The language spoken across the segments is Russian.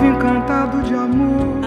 Vive encantado de amor.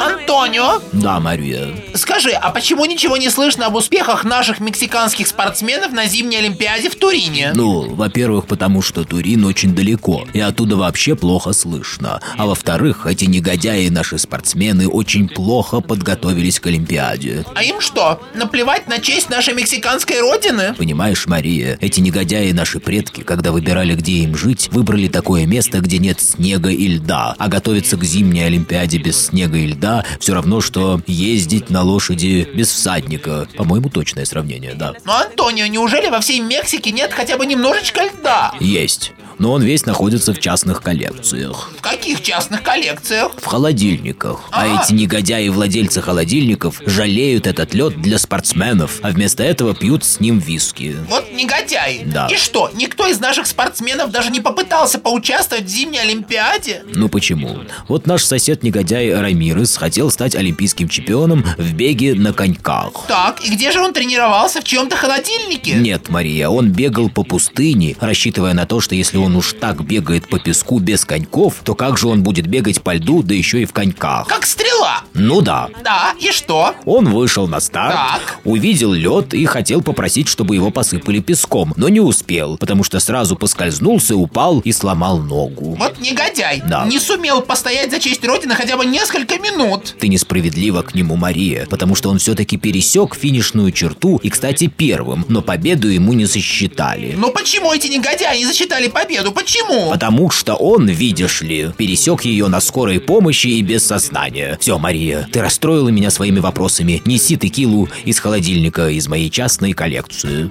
Антонио, Да, Мария. скажи, а почему ничего не слышно об успехах наших мексиканских спортсменов на зимней Олимпиаде в Турине? Ну, во-первых, потому что Турин очень далеко, и оттуда вообще плохо слышно. А во-вторых, эти негодяи, наши спортсмены, очень плохо подготовились к Олимпиаде. А им что, наплевать на честь нашей мексиканской родины? Понимаешь, Мария, эти негодяи, наши предки, когда выбирали, где им жить, выбрали такое место, где нет снега и льда. А готовиться к зимней Олимпиаде без снега и льда все равно, что ездить на лошади без всадника. По-моему, точное сравнение, да. Ну, Антонио, неужели во всей Мексике нет хотя бы немножечко льда? Есть. Но он весь находится в частных коллекциях. В каких частных коллекциях? В холодильниках. А А. эти негодяи-владельцы холодильников жалеют этот лед для спортсменов, а вместо этого пьют с ним виски. Вот негодяи. Да. И что, никто из наших спортсменов даже не попытался поучаствовать в зимней Олимпиаде? Ну почему? Вот наш сосед-негодяй Рамирес хотел стать олимпийским чемпионом в беге на коньках. Так, и где же он тренировался? В чьем-то холодильнике? Нет, Мария, он бегал по пустыне, рассчитывая на то, что если он уж так бегает по песку без коньков, то как же он будет бегать по льду, да еще и в коньках? Как стрела. Ну да. Да, и что? Он вышел на старт, Так. увидел лед и хотел попросить, чтобы его посыпали песком, но не успел, потому что сразу поскользнулся, упал и сломал ногу. Вот негодяй. Да. Не сумел постоять за честь Родины хотя бы несколько минут. Ты несправедлива к нему, Мария, потому что он все-таки пересек финишную черту и, кстати, первым, но победу ему не засчитали. Но почему эти негодяи не засчитали победу? Почему? Потому что он, видишь ли, пересек ее на скорой помощи и без сознания. Все, Мария, ты расстроила меня своими вопросами. Неси текилу из холодильника из моей частной коллекции.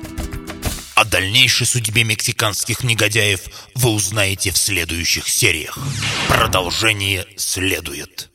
О дальнейшей судьбе мексиканских негодяев вы узнаете в следующих сериях. Продолжение следует.